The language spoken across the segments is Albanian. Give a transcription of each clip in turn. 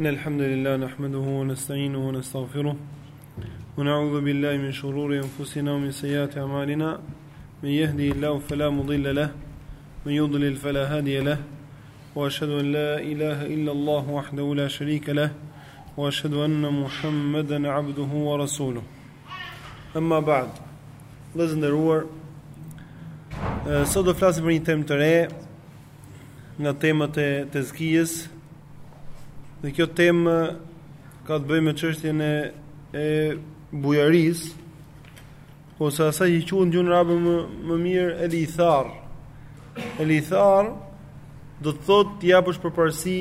إن الحمد لله نحمده ونستعينه ونستغفره ونعوذ بالله من شرور أنفسنا ومن سيئات أعمالنا من يهدي الله فلا مضل له من يضلل فلا هادي له وأشهد أن لا إله إلا الله وحده لا شريك له وأشهد أن محمدا عبده ورسوله أما بعد لازم nderuar, صدف لازم نتم تري nga temat e tezkijes dhe kjo temë ka të bëjë me çështjen e e bujarisë ose asaj që quhet në gjuhën arabe më, më mirë el ithar el ithar do të thotë t'u japësh përparësi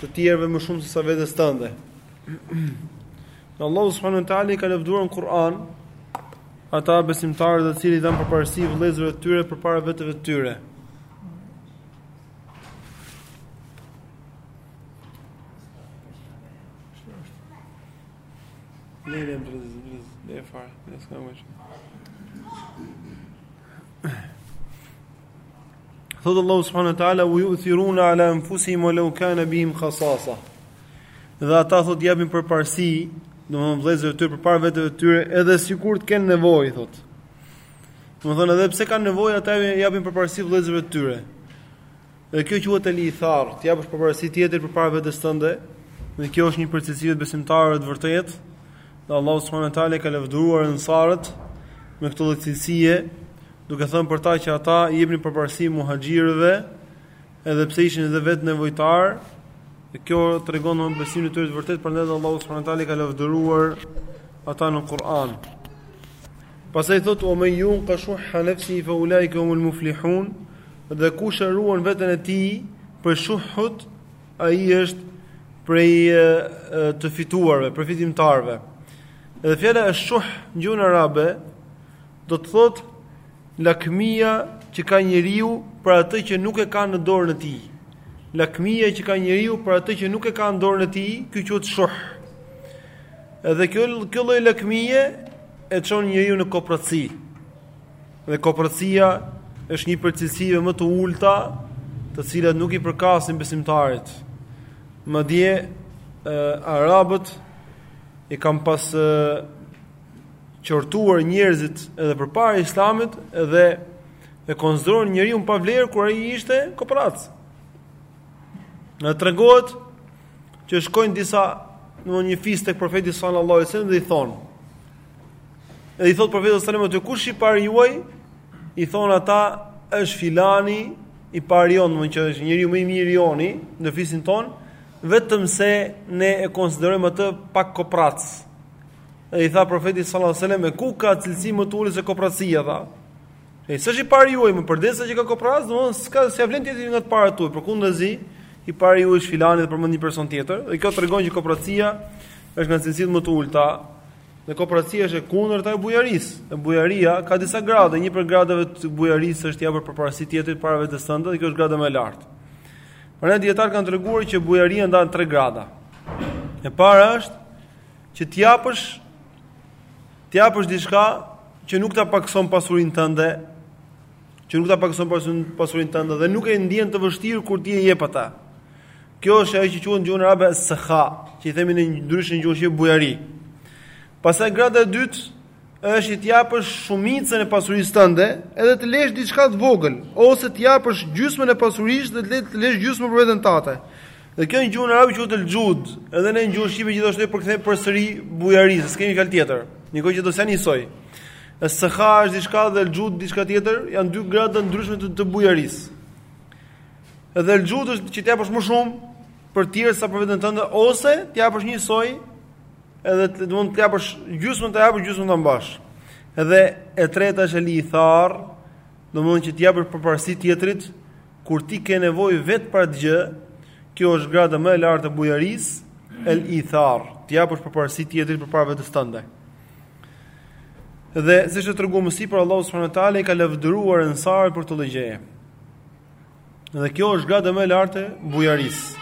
të tjerëve më shumë se sa vetes tënde Allahu subhanahu wa taala i ka lavdëruar në Kur'an Ata besimtarë të cilët u dhanë përparësi vëllezërve të tyre përpara veteve të tyre Ne dhe në dhe e farë Dhe s'ka më që Thotë Allahu subhanahu wa taala wa yuthiruna ala anfusihim wa law kana bihim khasasa. Dhe ata thotë japin përparësi, domethënë vëllezërve të tyre përpara veteve të tyre, edhe sikur të kenë nevojë thotë. Domethënë edhe pse kanë nevojë ata japin përparësi vëllezërve të tyre. Dhe kjo quhet el ithar, t'i japësh përparësi tjetrit përpara vetes tënde. Dhe kjo është një prej cilësive të besimtarëve të vërtetë. Dhe Allahu subhanahu wa taala ka lavdëruar ansarët me këtë cilësi duke thënë për ta që ata i jepnin përparësi muhaxhirëve, edhe pse ishin edhe vetë nevojtarë, dhe kjo tregon domethënë besimin e tyre të vërtetë, prandaj Allahu subhanahu wa taala ka lavdëruar ata në Kur'an. Pastaj thotë wa man yuqa shuhha nafsihi fa ulaika humul muflihun dhe kush e ruan veten e tij prej shuhut ai është prej të fituarve, prej fitimtarëve. Edhe fjala esh-shuh në gjuhën arabe Do të thotë lakmia që ka njeriu për atë që nuk e ka në dorën e tij. Lakmia që ka njeriu për atë që nuk e ka në dorën e tij, kjo quhet shuh. Edhe kjo kjo lloj lakmie e çon njeriun në kopraci. Dhe kopracia është një prej cilësive më të ulëta, të cilat nuk i përkasin besimtarit. Madje, arabët i kanë pas qortuar njerëzit edhe përpara Islamit dhe e konsideronin njeriun pa vlerë kur ai ishte koprac. Na tregohet që shkojnë disa në një fis tek profeti sallallahu alajhi wasallam dhe i thonë Edhe i thotë profeti sallallahu alajhi wasallam kush është i pari juaj i thon ata është filani i pari jonë, domethënë që është njeriu më i mirë joni në fisin tonë, vetëm se ne e konsiderojmë atë pak koprac. Dhe i tha profeti sallallahu alajhi wasallam, "Ku ka cilësi më të ulët se koprracia?" tha. Ai s'është i pari juaj, përderisa është koprrac, domthonë s'ka s'ia vlen të jetë nga të parët tuaj, përkundazi i pari juaj është filani dhe përmend një person tjetër, dhe kjo tregon që koprracia është nga cilësitë më të ulëta. Dhe koprracia është e kundërta e bujarisë. Dhe bujaria ka disa grade, një prej gradave të bujarisë është t'i japësh përparësi tjetrit para vetes së dhe kjo është grada më e lartë. Prandaj dijetarët kanë treguar që bujaria ndahet në tre grada. E para është Që t'i japësh t'i japësh diçka që nuk ta pakëson pasurinë tënde, që nuk ta pakëson pasurinë tënde dhe nuk e ndjen të vështirë kur ti e jep atë. Kjo është ajo që quhet në gjuhën arabe sakha, që i themi ne ndryshe në gjuhën shqipe bujari. Pastaj grada e dytë është që t'i japësh shumicën e pasurisë tënde, edhe të lesh diçka të vogël, ose të japësh gjysmën e pasurisë dhe të lesh gjysmën për veten tënde. Dhe kjo në gjuhën arabe quhet al-jud, edhe në gjuhën shqipe gjithashtu e përkthejmë përsëri bujari se s'kemi fjalë tjetër. Mirëpo këto s'janë njësoj. As-sakha është diçka dhe al-jud diçka tjetër, janë dy grada të ndryshme të, të bujarisë. Edhe al-jud është që të japësh më shumë për të tjerët sa për veten tënde ose të japësh njësoj, edhe të mund të japësh gjysmën ta japësh gjysmën ta mbash. Edhe e treta është al-ithar, domethënë që t'i japësh përparësi tjetrit, Kur ti ke nevojë vetë për atë gjë, kjo është grada më e lartë e bujarisë, el ithar, t'i japësh përparësi tjetrit përpara vetes tënde. Dhe siç e treguam më sipër, Allahu subhanahu wa taala i ka lavdëruar ensarët për të tillë gjë. Dhe kjo është grada më e lartë e bujarisë.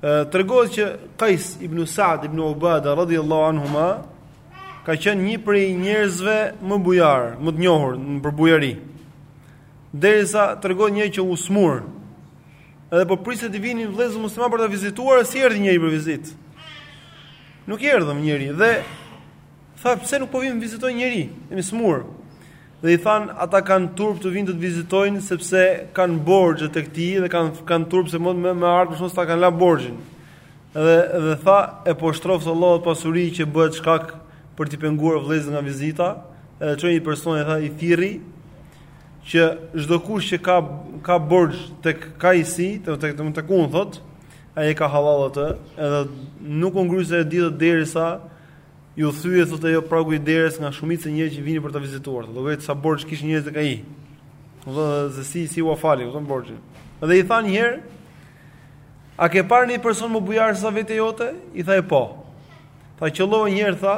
Tregohet që Qais ibn Sa'd ibn Ubada radhiyallahu anhuma ka qenë një prej njerëzve më bujar, më të njohur për bujari. Derisa tregohet që u smur. Edhe po priste të vinin vëllezërit muslimanë për ta vizituar, s'i erdhi njeri për vizitë. Nuk i erdhi njeri dhe tha pse nuk po vjen më viziton njeri, jam i smur. Dhe i thanë ata kanë turp të vinë të të vizitojnë sepse kanë borxhe tek ti dhe kanë kanë turp se s'mund me, me ardhë se s'ta kanë la borxhin. Dhe dhe tha e poshtëroftë Allahu atë pasuri që bëhet shkak për t'i penguar vëllezërit nga vizita, edhe çoi një person i tha i thirri që çdo kush që ka ka borxh tek Kaisi, te te tek unë thotë, ai e ka hallall atë, edhe nuk u ngrys ajo ditë derisa iu thye thotë ajo pragu i derës nga shumica e njerëzve që vinin për ta vizituar. Llogarit sa borxh kishin njerëzit tek ai. Do të thotë se si si ua fali, pra borxhin. Dhe i thanë një herë, a ke parë një person më bujar se sa vetja jote? I tha e po. Tha qëllova një herë tha,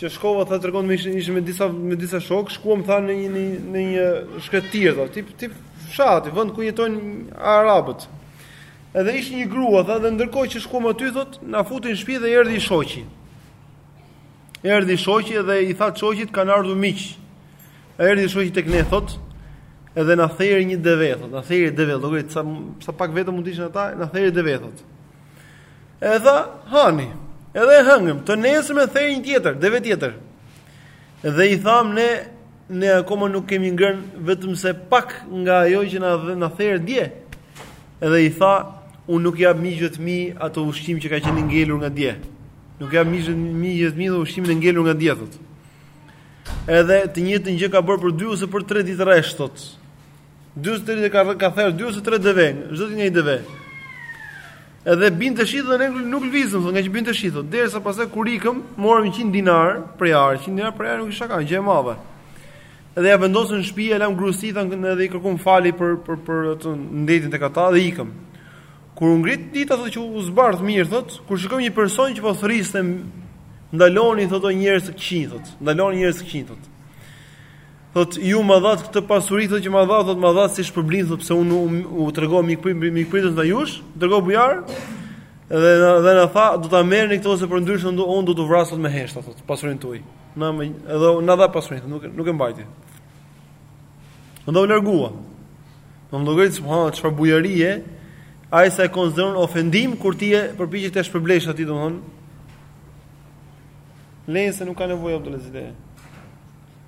Që shkova tha tregon me ishim ishim me disa me disa shok, shkuam tha në një në një shkretëtirë, tha, tip tip fshati, vend ku jetojnë arabët. Edhe ishte një grua tha dhe ndërkohë që shkuam aty thot, na futin në shtëpi dhe erdhi shoqi. Erdhi shoqi dhe i tha shoqit kanë ardhur miq. Erdhi shoqi tek ne thot, edhe na theri një deve thot, na theri deve, llogarit sa sa pak veta mund të ishin ata, na theri deve thot. E tha, hani, edhe e hëngëm, të nesërmen ther një tjetër, deve tjetër. Dhe i thamë ne, ne akoma nuk kemi ngrën vetëm se pak nga ajo që na na there dje. Edhe i tha, unë nuk ja jap miqve të mi ato ushqim që ka qenë e ngelur nga dje. Nuk ja jap miqve miqve të mi ushqimin e ngelur nga dje thot. Edhe të njëjtën gjë ka bërë për dy ose për tre ditë rresht thot. Dy ose tre ditë ka, ka therë dy ose tre deve, çdo ditë një deve. Edhe binte shi thot dhe ne nuk lëvizëm, ngaqë binte shi thot. Derisa pastaj kur ikëm, morëm 100 dinarë prej ari, 100 dinarë prej ari nuk është shaka, gjë e madhe. Edhe ja vendosëm në shpi, ja lam grus thot edhe i kërkum falje për, për, për, për ndejtëm tek ata dhe ikëm. Kur u ngrit dita thotë që u zbardh mirë thotë, kur shikojmë një person që po thriste ndaloni thotë njerëz të këqinj thotë, ndaloni njerëz të këqinj thotë. Thot ju më dhatë këtë pasuri thot që më dhatë, thot më dhatë si shpërblim thot pse unë u, u tregova mikprit mikpritës ndaj jush, tregova bujar dhe na dhe na tha do ta merrni këto ose për ndryshe unë do, un do t'ju vras thot me heshtë thot pasurinë tuaj. Na më edhe na dha pasurinë, nuk nuk e mbajti. Edhe u largua. Domethënë subhanallahu çfarë bujarie ai sa e konsideron ofendim kur ti përpiqesh ta shpërblesh atë domthon. Lëre se nuk ka nevojë Abdulaziz.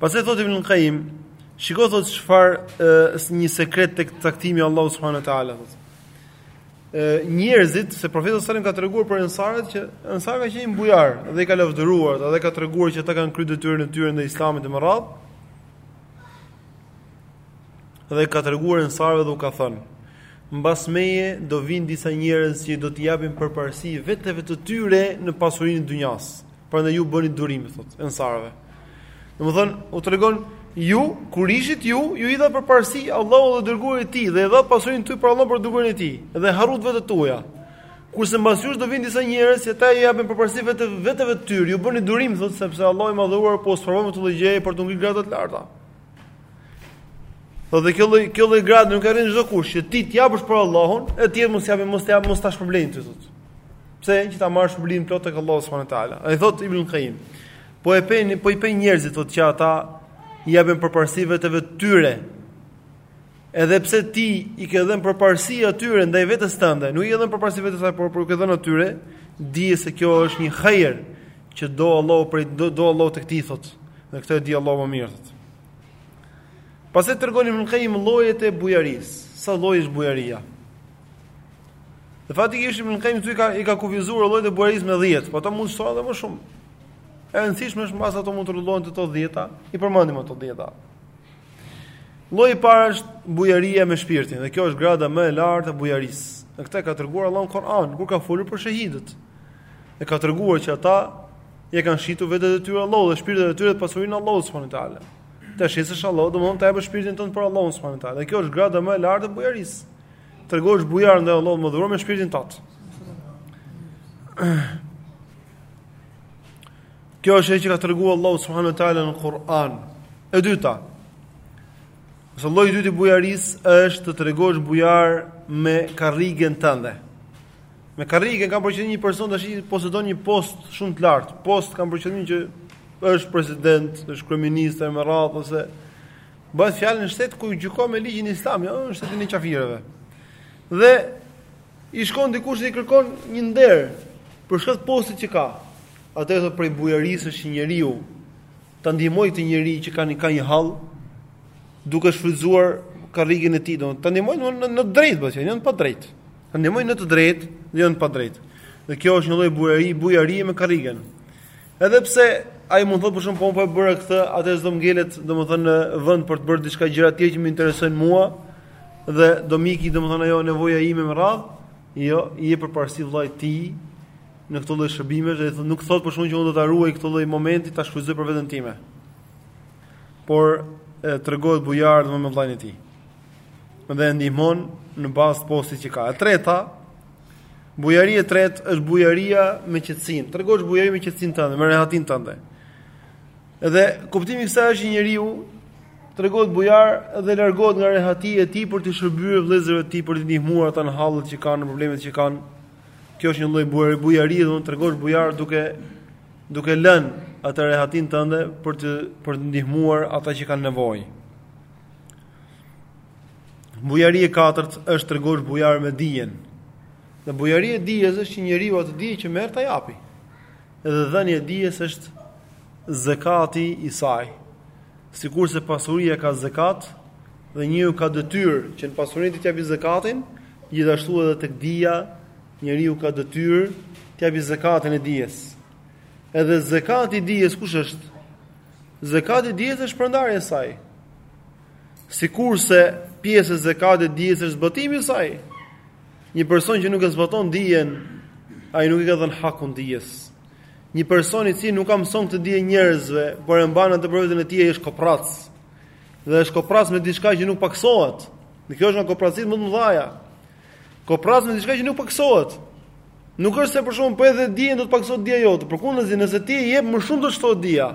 Pastaj thotë Ibn Qayyim, shiko thotë çfarë është një sekret tek caktimi i Allahut subhanahu wa taala thotë. Ë njerëzit se profeti sallallahu alajhi ka treguar për ensarët që ensarët kanë qenë bujar dhe i ka lavdëruar dhe ka treguar që ata kanë kryer detyrën e tyre ndaj Islamit e me radhë. Dhe ka treguar ensarëve dhe u ka thënë Mbas meje do vinë disa njerëz që do t'i japin përparësi vetëve të tyre në pasurinë e dunjasë. Prandaj ju bëni durim thot ensarëve. Domethën u tregon ju kur ishit ju, ju i dhat përparësi Allahut dhe të dërguarit të tij dhe e dhat pasurinë tuaj për Allahun për të dërguarin e tij dhe harrut vetet tuaja. Kurse mbas jush do vinë disa njerëz që ata i japin përparësi vetë vetëve të tyre. Ju bëni durim thot sepse Allahu i madhuar po ju sprovon me këtë lloj gjëje për të ngritur në gradat e larta. Po dhe kjo lloj kjo lloj gradë nuk e arrin çdo kush, që ti të japësh për Allahun, e të tjerët mos japin, mos të japin, mos ta kesh problem ti thot. Pse që ta marrësh shpërblimin plot tek Allahu subhanahu wa taala. Ai thot Ibn Qayyim, po e pe, po i pe njerëzit thotë që ata i japin përparësi vetes së tyre. Edhe pse ti i ke dhënë përparësi atyre ndaj vetes tënde, nuk i ke dhënë përparësi vetes sate, por i ke dhënë atyre, dije se kjo është një hajr që do Allahu prej do, do Allahu tek ti thotë. Dhe këtë e di Allahu më mirë thotë. Pasi tregon Ibn Qayyim llojet e bujarisë, sa lloj është bujaria? Dhe fakti që Ibn Qayyim i ka i ka kufizuar llojet e bujarisë me 10, po ato mund të shtohen edhe më shumë. E rëndësishme është mbase ato mund të rrotullohen te këto 10-a, i përmendim ato 10-a. Lloji i parë është bujaria me shpirtin, dhe kjo është grada më e lartë e bujarisë. Në këtë ka treguar Allahu në Kur'an, kur ka folur për shahidët. E ka treguar që ata e kanë shitur veten e tyre Allahut dhe shpirtin e tyre dhe pasurinë Allahut subhanahu wa taala. T'ia shesësh Allahut domethënë të japësh shpirtin tënd për Allahun subhanahu wa taala. Dhe kjo është grada më e lartë e bujarisë. Tregosh bujar ndaj Allahut domethënë me shpirtin tat. Kjo është ajo që ka treguar Allah subhanu ta'ala në Kur'an E dyta lloji i dytë i bujaris është të tregohesh bujar me karrigen tënde Me karrigen kam për qëllim një person domethënë posedon një post shumë të lartë Post kam për qëllim që është president, është kryeministër me radhë ose Bëhet fjalë në shtet ku gjykohet me ligjin islam, jo në shtetin e kafirëve. Dhe i shkon dikush dhe i kërkon një nder për shkak të postit që ka. Atë thotë prej bujarisë është që njeriu ta ndihmoj këtë njeri që kanë ka një hall duke shfrytzuar karrigen e tij, domethënë ta ndihmoj në në, në drejt, po thënë, jo në pa drejt. Ta ndihmoj në të drejt, jo në pa drejt. Dhe kjo është një lloj bujari, bujari me karrigen. Edhe pse ai mund të thotë për shembull po unë po e bëra këtë, atëherë s'do ngelet, domethënë në vend për të bërë diçka gjëra të tjera që më interesojnë mua dhe do më iki domethënë ajo nevoja ime me radh, jo, i jep përparësi vëllait të tij në këtë lloj shërbimi dhe nuk thotë për shembull që unë do ta ruaj këtë lloj momenti ta shfrytëzoj për veten time. Por ai tregohet bujar domethënë me vëllain e tij. Dhe ndihmon në bazë të postit që ka. E treta, Bujari e tretë është bujaria me qetësinë. Tregosh bujari me qetësinë tënde, me rehatin tënde. Edhe kuptimi i kësaj është që njeriu tregohet bujar dhe largohet nga rehati e tij për t'i shërbyer vëllezërve të tij për t'i ndihmuar ata në hallet që kanë, në problemet që kanë. Kjo është një lloj bujari, bujari domethënë të tregosh bujar duke duke lënë atë rehatin tënde për të për të ndihmuar ata që kanë nevojë. Bujari e katërt është tregosh bujar me dijen. Dhe bujari e dijes është që njeriu atë dije që merr ta japi. Edhe dhënia e dijes është zakati i saj. Sikurse pasuria ka zakat dhe njeriu ka detyrë që në pasurinë të japë zakatin, gjithashtu edhe tek dija njeriu ka detyrë të japë zakatin e dijes. Edhe zakati i dijes kush është? Zakati i dijes është shpërndarja e saj. Sikurse pjesë e zakatit dijes është zbatimi i saj. Një person që nuk e zbaton dijen, ai nuk i ka dhënë hakun dijes. Një person i cili nuk ua mëson këtë dije njerëzve, por e mban atë për veten e tij, ai është koprac. Dhe është koprac me diçka që nuk paksohet. Dhe kjo është nga kopracitë më të mëdha. Koprac me diçka që nuk paksohet. Nuk është se për shkak se po e dhe dijen do të paksohet dija jote. Përkundazi, nëse ti jep më shumë do të shtohet dija.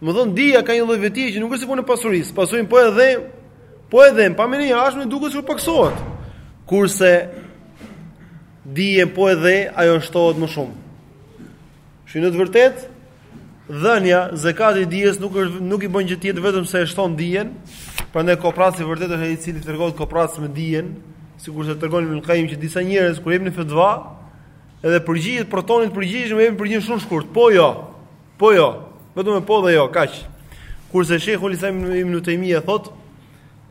Domethënë dija ka një lloj vetie që nuk është si puna e pasurisë, pasurinë po e dhe po e dhe pamja e jashtme duket se po paksohet. Kurse dijen po e dhe ajo shtohet më shumë. Kështu në të vërtetë dhënia zakatit e dijes nuk është nuk i bën gjë tjetër vetëm se e shton dijen. Prandaj kopraci i vërtetë është ai i cili tregohet koprac me dijen, sikurse tregon Ibn Kaim që disa njerëz kur jepnin fatva edhe përgjigjet përtonin përgjigjeshin me një përgjigje shumë shkurt. Po jo. Po jo, vetëm me po dhe jo, kaq. Kurse Sheikhul Islam Ibn Taymija thot,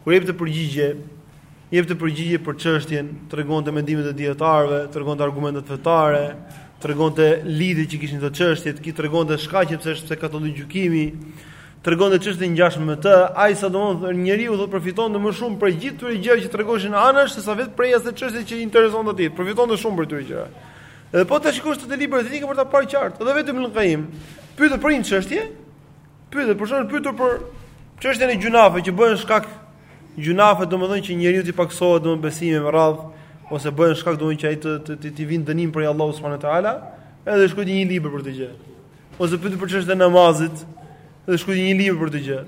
kur jepte përgjigje, jepte përgjigje për çështjen, tregonte mendimet e dijetarëve, tregonte argumentet fetare, tregonte lidhjet që kishin këto çështje, ti tregonte shkaqet pse është pse ka këtë lloj gjykimi, tregonte çështje të ngjashme me të, aq sa domethënë njeriu do përfitonte më shumë për gjithë këto gjëra që tregoheshin anash se sa vetë prej asaj çështje që i interesonte atë, përfitonte më shumë për këto gjëra. Edhe po t'i shikosh këto librat, ti ke për ta parë qartë, edhe vetë Ibn Qayyim pyetet për një çështje, pyetet për shembull ka pyetur për çështjen e gjynaheve që bëhen shkak gjynahet, domethënë që njeriut t'i paksohet domethënë besimi me radhë ose bëhen shkak domethënë që ai të të të, t'i vijë dënim prej Allahut subhanahu wa taala, edhe shkruan një libër për këtë gjë. Ose pyetet për çështjen e namazit, edhe shkruan një libër për këtë gjë.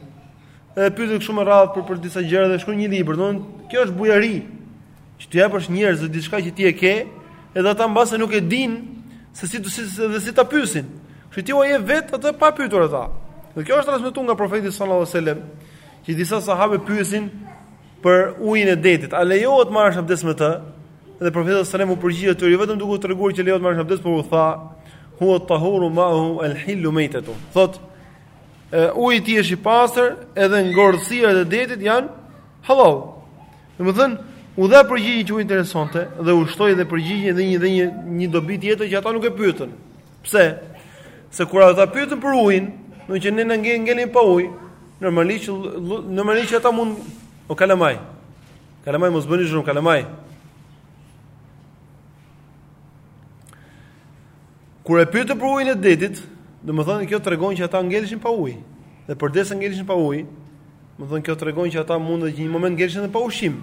Edhe pyetet kështu me radhë për për disa gjëra dhe shkruan një libër, domethënë kjo është bujari. Që t'u japësh njerëzve diçka që ti e ke, edhe ata mbase nuk e dinë se si si dhe si ta pyesin. Kështu ti u jep vet atë pa pyetur ata. Dhe kjo është transmetuar nga profeti sallallahu alajhi wasallam, që disa sahabe pyesin për ujin e detit. A lejohet të marrësh abdes me të? Dhe profeti sallallahu alajhi wasallam u përgjigj atyre jo vetëm duke u treguar që lejohet të marrësh abdes, por u tha: "Huwa at-tahuru ma'hu al-hillu maytatu." Thot, uji i tij është i pastër, edhe ngordhësirat e detit janë hallall. Domethënë, u dha përgjigjen që u interesonte dhe u shtoi dhe përgjigjen dhe një dhe një një dobi tjetër që ata nuk e pyetën. Pse? Se kur ata pyetën për ujin, domethënë ne na ngelim pa ujë, normalisht normalisht ata mund o kalamaj. Kalamaj mos bëni zhurmë kalamaj. Kur e pyetën për ujin e detit, domethënë kjo tregon që ata ngelëshin pa ujë. Dhe përderisa ngelëshin pa ujë, domethënë kjo tregon që ata mund të një moment ngelëshin edhe pa ushqim.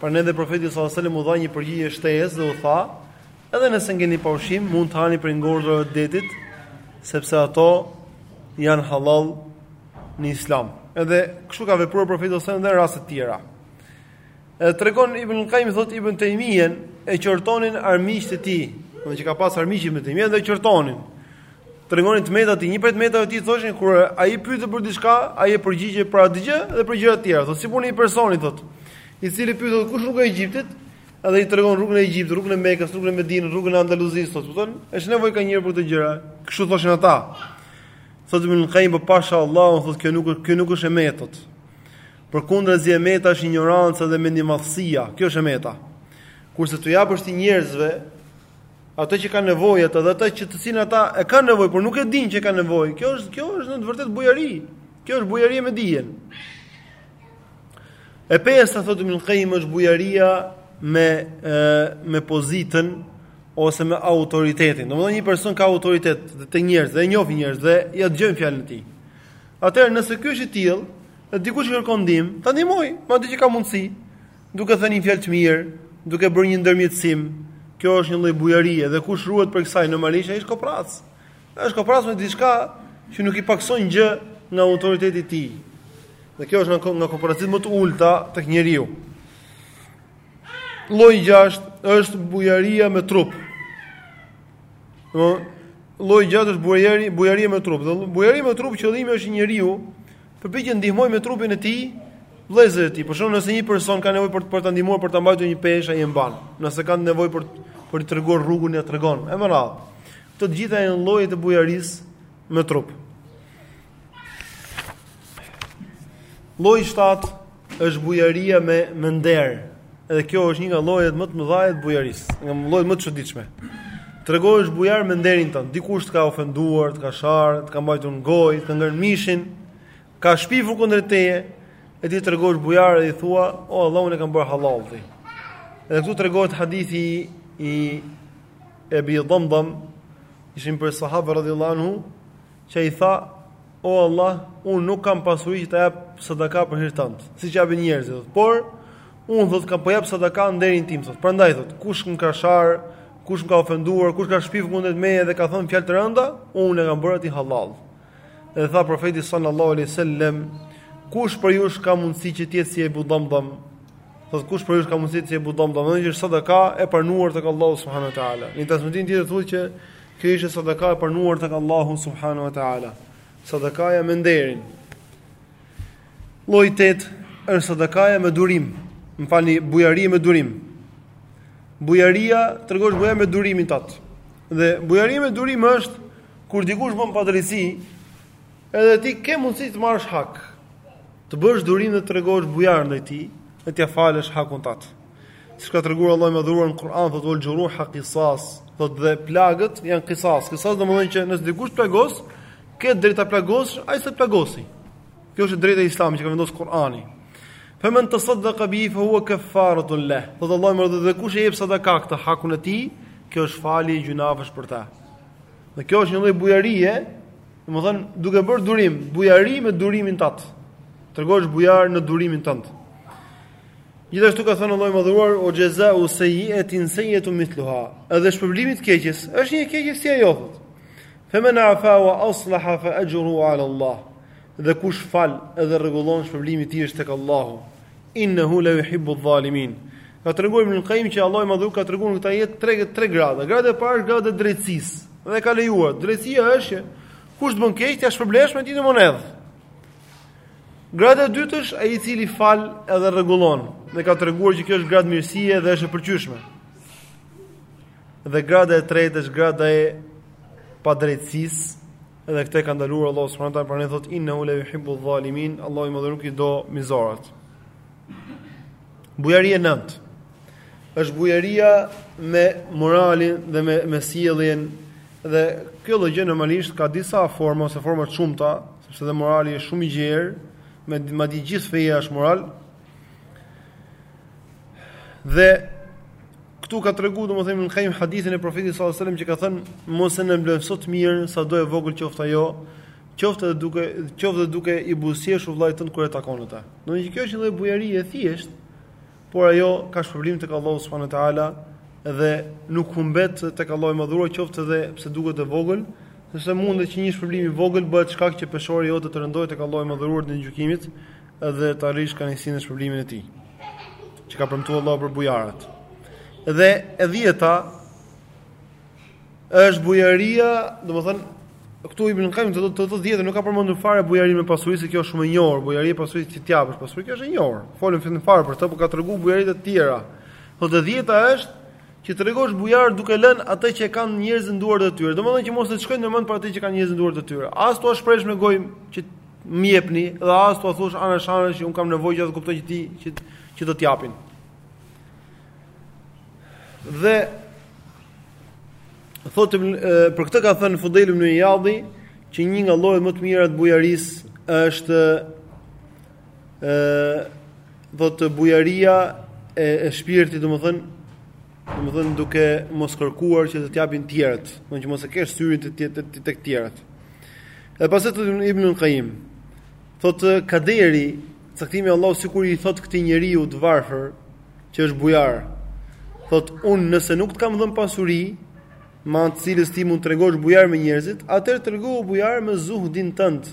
Prandaj edhe profeti sallallahu alajhi wasallam u dha një përgjigje shtesë dhe u tha, edhe nëse ngelni pa ushqim, mund të hani prej ngordhurave të detit, sepse ato janë hallall në Islam. Edhe kështu ka vepruar profeti sallallahu alajhi wasallam në raste të tjera. E tregon Ibn al-Qayyim thot Ibn Taymiyen e qortonin armiqtë e tij, domethënë që ka pas armiq Ibn Taymiyen dhe e qortonin. Tregonin të metat e tij, një prej të metave të tij thoshin kur ai pyetet për diçka, ai e përgjigjej për atë gjë dhe për gjëra të tjera. Thot si puna e personit thot, i cili pyetet kush është rruga e Egjiptit, edhe i tregon rrugën e Egjiptit, rrugën e Mekës, rrugën e Medinës, rrugën e Andaluzisë, thot, kupton? Ç'nevojë ka njeriu për këto gjëra. Kështu thoshin ata. Thot Ibn al-Qayyim, po pasha Allahun, thot kjo nuk kjo nuk është e metë, thot. Përkundrazi e meta është injoranca dhe mendjemadhësia, kjo është e meta. Kurse t'u japësh ti njerëzve ato që kanë nevojë ato dhe ato për të cilën ata e kanë nevojë, por nuk e dinë që kanë nevojë. Kjo është kjo është në të vërtetë bujari. Kjo është bujari me dijen. E pesta thotë Ibn Qayyim është bujaria me e, me pozitën ose me autoritetin. Domethënë një person ka autoritet te njerëz, dhe e njohin njerëz dhe ia dëgjojnë fjalën e tij. Atëherë nëse ky është i tillë, Dhe dikush i kërkon ndihmë, ta ndihmojë, me atë që ka mundësi, duke thënë një fjalë të mirë, duke bërë një ndërmjetësim. Kjo është një lloj bujarie dhe kush ruhet prej kësaj normalisht ai është koprac. Ai është koprac me diçka që nuk i pakson gjë nga autoriteti i tij. Dhe kjo është nga nga kopracitë më të ulta tek njeriu. Lloji i gjashtë është bujaria me trup. Domethënë lloji i gjashtë është bujari, bujaria me trup. Dhe bujaria me trup qëllimi është që njeriu Përpiqet të ndihmojë me trupin e tij vëllezërit e tij. Për shembull, nëse një person ka nevojë për për ta ndihmuar për ta mbajtur një peshë, ai e mban. Nëse ka nevojë për për t'i treguar rrugën, ia tregon. E me radhë. Këto të gjitha janë lloje të bujarisë me trup. Lloji 7 Është bujaria me me nder. Edhe kjo është një nga llojet më të mëdha të bujarisë, nga llojet më të çuditshme. Tregohesh bujar me nderin tënd. Dikush të ka ofenduar, të ka sharë, të ka mbajtur në gojë, të ka ngrënë mishin, ka shpifur kundër teje, e ti tregohesh bujar dhe i thua, o Allah, unë e kam bërë hallall atë. Edhe këtu tregohet hadithi i Ebi Dhamdham, ishte prej sahabëve radijallahu që i tha, O Allah, unë nuk kam pasuri që ta jap sadaka për hir tënd, siç japin njerëzit, thotë, por unë thotë po jap sadaka nderin tim, thotë. Prandaj thotë, kush më ka sharë, kush më ka ofenduar, kush ka shpifur kundër meje dhe ka thënë fjalë të rënda, unë e kam bërë atë halal. Dhe tha profeti sallallahu alaihi wasallam, kush për ju ka mundësi që të jetë si Abu Damdam? Thotë kush për ju ka mundësi të jetë si Abu Damdam? Do të thotë sadaka e pranuar tek Allahu subhanahu wa taala. Në transmetim tjetër thotë që Kjo ishte sadaka e pranuar tek Allahu subhanahu wa taala. Sadakaja me nderin. Lloji 8 është sadakaja me durim. Më falni, bujari me durim. Bujaria të tregosh bujar me durimin tat. Dhe bujari me durim është kur dikush bën padrejtësi, edhe ti ke mundësi të marrësh hak. Të bësh durim dhe të tregosh bujar ndaj tij, dhe t'ia falësh hakun tat. Siç ka treguar Allahu i madhuruar në Kur'an thotë wal juruha qisas, thotë dhe plagët janë qisas. Qisas do të thonë që nëse dikush të plagos, ke drejt ta plagosësh, aq sa të plagosi. Kjo është drejta e Islamit që ka vendosur Kur'ani. Fa man tasaddaqa bihi fa huwa kafaratun leh. Po Allahu thotë dhe kush e jep sadaka këtë hakun e tij, kjo është falje gjunafesh për ta. Dhe kjo është një lloj bujarie, domethënë duke bërë durim, bujari me durimin tat. Tregosh bujar në durimin tënd. Gjithashtu ka thënë Allahu i Madhëruar, "Wa jezau sayyi'atin sayyi'atun mithluha." Edhe shpërblimi i keqes është një e keqe si ajo. Fa man afa wa aslaha fa ajruhu 'ala Allah. Dhe kush fal edhe rregullon shpërblimi i tij është tek Allahu. Innahu la yuhibbu adh-dhalimin. Ka treguar Ibn Qayyim që Allahu i Madhëruar ka treguar në këtë ajet tre tre grada. Grada e parë është grada e drejtësisë. Dhe e ka lejuar. Drejtësia është kush të bën keq, ja shpërblesh me të njëjtën monedhë. Grada e dytë është ai i cili fal edhe rregullon dhe ka treguar që kjo është gradë mirësie dhe është e pëlqyeshme. Dhe grada e tretë është grada e padrejtësisë, edhe këtë e ka ndaluar Allahu subhanahu wa taala, prandaj thotë innahu la yuhibbu zalimin, Allahu i madhëruar nuk i do mizorat. Bujari e nëntë. Është bujaria me moralin dhe me me sjelljen dhe kjo lloj normalisht ka disa forma ose forma të shumta, sepse dhe morali është shumë i gjerë, madje gjithë feja është moral. Dhe këtu ka treguar domethënë Ibn Kajimi hadithin e profetit sallallahu alajhi wasallam që ka thënë mos e nënvlerëso të mirën sado e vogël qoftë ajo, qoftë edhe duke qoftë edhe duke i buzëqeshur vëllait tënd kur e takon atë. Domethënë kjo është një lloj bujarie e thjeshtë, por ajo ka shpërblim tek Allahu subhanahu wa taala dhe nuk humbet tek Allahu i madhruar qoftë edhe pse duket e vogël, sepse mundet që një shpërblim i vogël bëhet shkak që peshorja jote të rëndojë tek Allahu i madhruar ditën e gjykimit dhe të arrish kënaqësinë e shpërblimin e tij. Që ka premtuar Allahu për bujarët. Dhe e dhjeta Është bujaria, domethënë këtu Ibn Qayyim te të dhjetat, nuk ka përmendur fare bujarinë me pasuri se kjo është shumë e njohur, bujaria e pasurisë që t'japësh pasuri, kjo është e njohur. Foli në fillim fare për të, por ka treguar bujaritë e tjera. Po e dhjeta është që t'tregohesh bujar duke lënë atë që kanë njerëzit në duart e tyre. Domethënë që mos të shkojë në mend për atë që kanë njerëzit në duart e tyre. As ta shprehësh me gojë që më jepni dhe as ta thush anash anash që un kam nevojë që të kuptojnë që ty që që të t'japin. Dhe thotë për këtë ka thënë Fudhel ibn Ijadi që një nga llojet më të mira të bujarisë është ë thotë bujaria e, e shpirtit, domethënë, domethënë duke mos kërkuar që të t'japin të tjerët, domethënë që mos e kesh syrin tek të tjerët. Edhe pastaj thotë Ibn Qayyim, thotë kaderi Caktimi i Allahut sikur i thot këtij njeriu të varfër që është bujar. Thot un nëse nuk të kam dhën pasuri, me anë të cilës ti mund të tregohesh bujar me njerëzit, atëherë tregohu bujar me zuhdin tënd,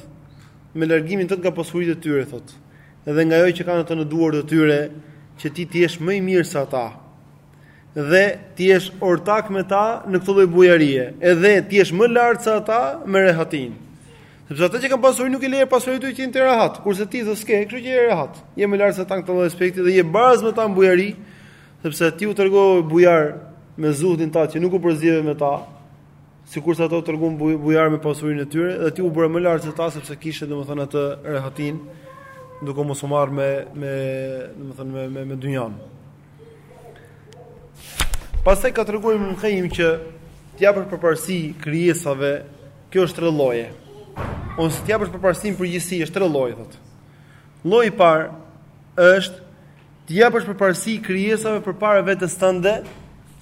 me largimin tënd nga pasuritë e tyre thot. Edhe nga ajo që kanë ato në duar të tyre, që ti të jesh më i mirë se ata. dhe t'jesh ortak me ta në këtë lloj bujarie, edhe t'jesh më lart se ata me rehatin. Sepse ata që kanë pasuri nuk i lejnë pasuritë të jenë rehat, kurse ti ato s'i ke, kështu që je rehat. Je më lart se ata në këtë lloj aspekti dhe je baraz me ta në bujari, sepse ti u tregove bujar me zuhdin tënd që nuk u përzieve me ta. Sikurse ata u treguan bujar me pasurinë e tyre dhe ti u bëre më lart se ata sepse kishe domethënë atë rehatin duke mos u marr me me domethënë me me, me dynjan. Pastaj ka treguar Ibn Qayyim që të japësh përparësi krijesave, kjo është tre lloje. Ose të japësh përparësi në përgjithësi është tre lloje thotë. Lloji i parë është të japësh përparësi krijesave përpara vetes tënde,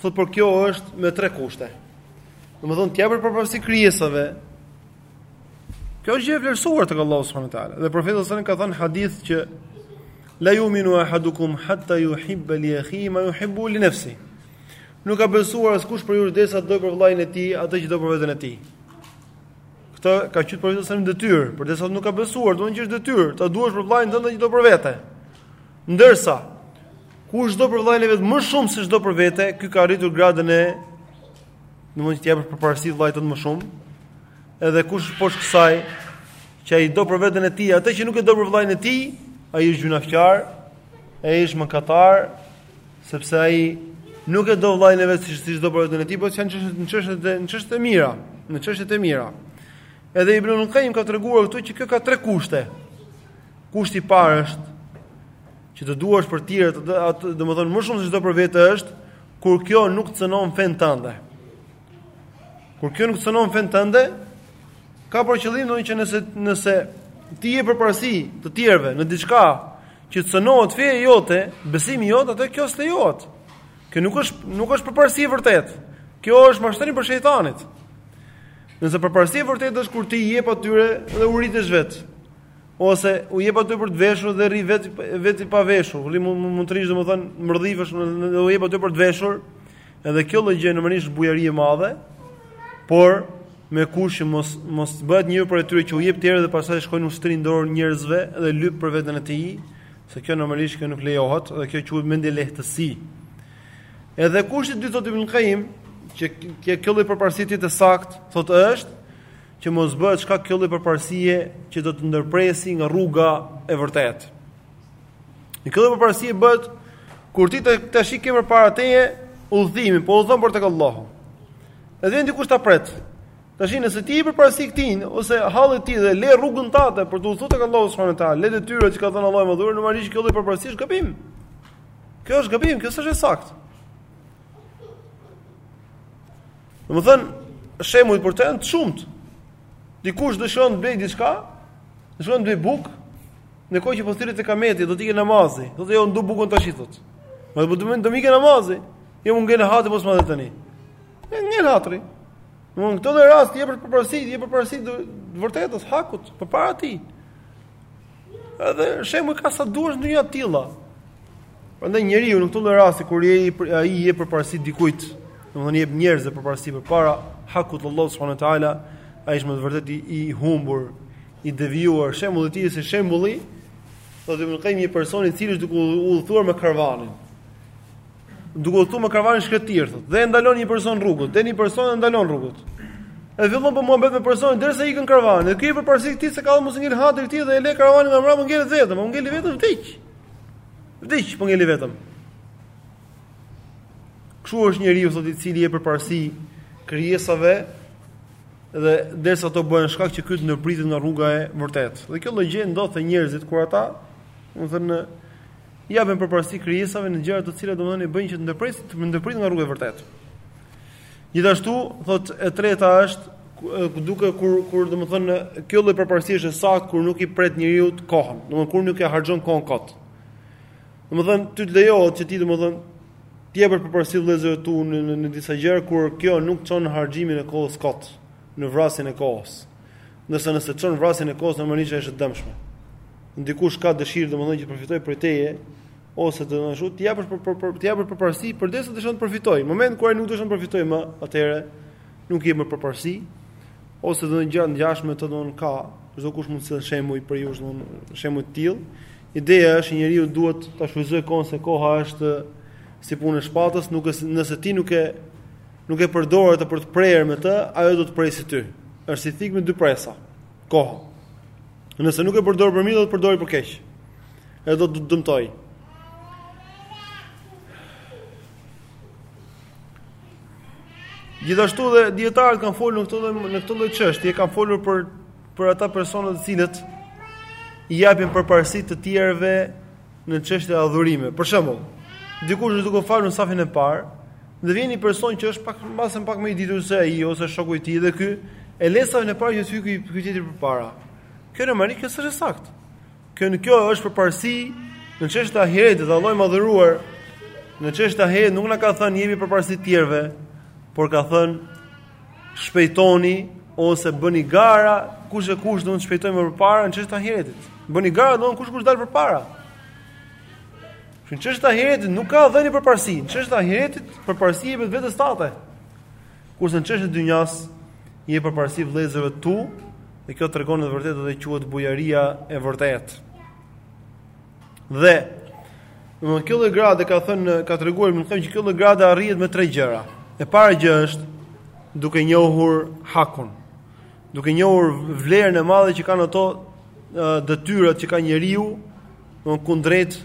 thotë por kjo është me tre kushte. Domethënë të japësh përparësi krijesave Kjo është gjë e vlerësuar tek Allahu subhanahu wa taala. Dhe profeti sallallahu alajhi wasallam ka thënë hadith që la yu'minu ahadukum hatta yuhibba li akhihi ma yuhibbu li nafsi. Nuk ka besuar askush për ju derisa të dojë për vëllain e tij atë që do për veten e tij. Këtë ka quajt profeti sallallahu alajhi detyrë, përderisa nuk ka besuar, do të thotë që është detyrë, ta duash për vëllain tënd atë që do për vete. Ndërsa kush do për vëllain e vet më shumë se ç'do për vete, ky ka arritur gradën e Në mënyrë që t'i japësh përparësi vllait tat më shumë, edhe kush poshtë kësaj, që ai do për veten e tij, atë që nuk e do për vllain e tij, ai është gjynahqar, ai është mëkatar, sepse ai nuk e do vllain e vet siç do për veten e tij, po që janë në çështjet e, në e mira, në çështjet e mira. Edhe Ibnul Qayyim ka treguar këtu që kjo ka tre kushte. Kushti i parë është, që të duash për tjerët, domethënë më shumë se ç'do për vete është, Kur kjo nuk cënon fenë tënde. Kur kjo nuk cënon fenë tënde, ka për qëllim domethënë që nëse nëse ti jep përparësi të tjerëve në diçka që cënohet feja jote, besimi jot, atë kjo s'lejohet. Kjo nuk është nuk është përparësi e vërtetë. Kjo është mashtrim prej shejtanit. Se përparësi e vërtetë është kur ti i jep atyre dhe uritesh vetë. Ose u jep atyre për të veshur dhe rri vetë vetë i pa veshur. Rri mund mund të rrish domethënë mërdhifësh dhe u jep atyre për të veshur. Edhe kjo lloj gjë normalisht bujari e madhe. Por me kusht mos mos bëhet një prej atyre që u jep tërë dhe pastaj shkojnë u shtrin dorën njerëzve dhe lyp për veten e tij, se kjo normalisht kjo nuk lejohet dhe kjo quhet mendjelehtësi. Edhe kushti i dytë thotë Ibn Qayyim që kjo lloj përparësie e saktë thotë është që mos bëhet shkak kjo lloj përparësie që do të ndërpresë nga rruga e vërtetë. Në këtë përparësi bëhet kur ti të tash i ke përpara teje udhëtimin, po udhëton për tek Allahu. Dhe vjen dikush ta pret. Tash nëse ti i jep përparësi këtij ose hallit të tij dhe le rrugën tate për të udhëtuar tek Allahu subhanahu wa taala, le detyrën që ka dhënë Allahu domethënë, normalisht kjo lloj përparësi është gabim. Kjo është gabim, kjo s'është e saktë. Domethënë, shembujt për këtë janë të shumtë. Dikush dëshiron të blejë diçka, dëshiron të blejë bukë, në kohë që po thirret ikameti, do të ikë namazi. Thotë jo du bukën tash i thot. Po do të do më ikë namazi. Jo më ngel hatri mos ma dhe tani. Më ngel hatri. Në këtë lloj rasti jep përparësi, jep përparësi të vërtetës, hakut, përpara tij. Edhe shembuj ka sa duash ndonjë të tilla. Prandaj njeriu në këto raste kur ai i jep përparësi dikujt, domethënë i jep njerëzve përparësi përpara hakut të Allahut subhanahu wa taala, ai është me të vërtetë i, i humbur, i devijuar. Shembulli i tij është shembulli domethënë i një personi i cili është duke udhëtuar me karavanin. duke udhëtuar me karavanin në shkretëtirë, thotë, dhe e ndalon një person rrugës, dhe një person e ndalon rrugës. E fillon bën muhabet me personin derisa ikën karavani. Dhe ky i jep përparësi këtij se ka dhënë mos ngel hatri i tij dhe e le karavanin nga mbrapa ngel vetëm, po ngel vetëm vdiq. Vdiq po ngel vetëm. Kshu është njeriu sot i cili jep përparësi krijesave dhe derisa ato bëhen shkak që ky të ndërpritet nga rruga e vërtetë. Dhe kjo lloj gjë ndodh te njerëzit kur ata, domethënë i japin përparësi krijesave në gjëra të cilat domethënë i bëjnë që të ndërpresin, të ndërpriten nga rruga e vërtetë. Gjithashtu, thotë e treta është duke kur kur domethënë kjo lloj përparësi është e saktë kur nuk i pret njeriut kohën, domethënë kur nuk e harxhon kohën kot. Domethënë ty të lejohet që ti domethënë t'i japësh përparësi vëllezërve të tu në, në në disa gjëra kur kjo nuk çon në harxhimin e kohës kot në vrasjen e kohës. Nëse nëse çon në vrasjen e kohës normalisht është e dëmshme. Dikush ka dëshirë domethënë që të përfitojë prej teje ose të domethënë ashtu, t'i japësh për për për t'i japësh përparësi përderisa dëshon të përfitojë. Në momentin kur ai nuk dëshon të përfitojë më, atëherë nuk i jep më përparësi ose domethënë gjëra të ngjashme të domethënë ka çdokush mund të sjellë shembuj për ju domethënë shembuj të tillë. Ideja është që njeriu duhet ta shfrytëzojë kohën se koha është si puna e shpatës, nuk e, nëse ti nuk e nuk e përdor atë për të prerë me të, ajo do të presi ty. Është si thika me dy presa. Koha. Nëse nuk e përdor për mirë, do ta përdori për keq. Edhe do të dëmtoj. Gjithashtu dhe dijetarët kanë folur në këtë lloj në këtë lloj çështje, kanë folur për për ata persona të cilët i japin përparësi të tjerëve në çështje të adhurimit. Për shembull, dikush është duke falur në safin e parë, dhe vjen një person që është pak mbase pak më i ditur se ai ose shoku i tij dhe ky e lë safin e parë që të hyjë ky tjetri përpara. Kjo normalisht s'është e saktë. Kjo në kjo është përparësi në çështje të ahiretit dhe Allahu i madhëruar në çështje të ahiretit nuk na ka thënë jepi përparësi të tjerëve, por ka thënë shpejtoni ose bëni gara kush e kush do të shpejtojë më përpara në çështjen e ahiretit. Bëni gara domethënë kush kush dal përpara. Në çështjen e ahiretit nuk ka dhënie përparësi. Në çështjen e ahiretit përparësi jepi vetes tate. Kurse në çështjen e dynjas i jep përparësi vëllezërve të tu dhe kjo tregon në të vërtetë dhe quhet bujaria e vërtetë. Dhe domthonë kjo lloj grade ka thënë ka treguar domethënë që kjo lloj grade arrihet me tre gjëra. E para gjë është duke njohur hakun, duke njohur vlerën e madhe që kanë ato detyrat që ka njeriu kundrejt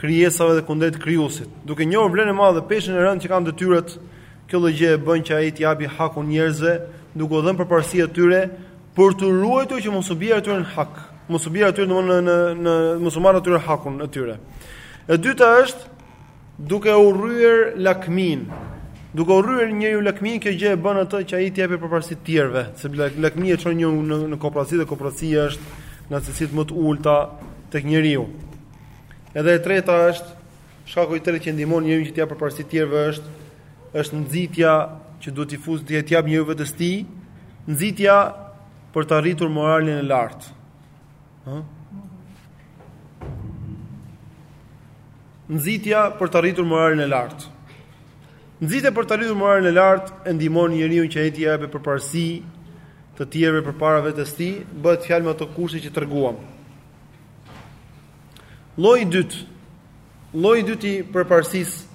krijesave dhe kundrejt krijuesit. Duke njohur vlerën e madhe dhe peshën e rëndë që kanë detyrat, kjo lloj gjë e bën që ai t'u japi hakun njerëzve, duke u dhënë përparësi atyre Për t'u ruajtur që mos u bierë atyre në hak, mos u bierë atyre në në në mos u marrë atyre hakun e tyre. E dyta është duke urryer lakminë. Duke urryer njeriu lakminë, kjo gjë e bën atë që ai t'i japë përparësi të tjerëve, sepse lakmia e çon njeriun në, në kopraci dhe kopracia është nga cilësitë më të ulta tek njeriu. Edhe e treta është Shkaku i tretë që ndihmon njeriun që t'i japë përparësi të tjerëve është është nxitja që duhet t'i fusë dhe t'i japë njeriu vetes tij, nxitja për të arritur moralin e lartë. Ëh? Hm? nxitja për të arritur moralin e lartë. Nxitja për të arritur moralin e lartë e ndihmon njeriun që ai t'i japë përparësi të tjerëve përpara vetes tij, bëhet fjalë me ato kushte që treguam. Lloji i dytë, lloji i dytë i përparësisë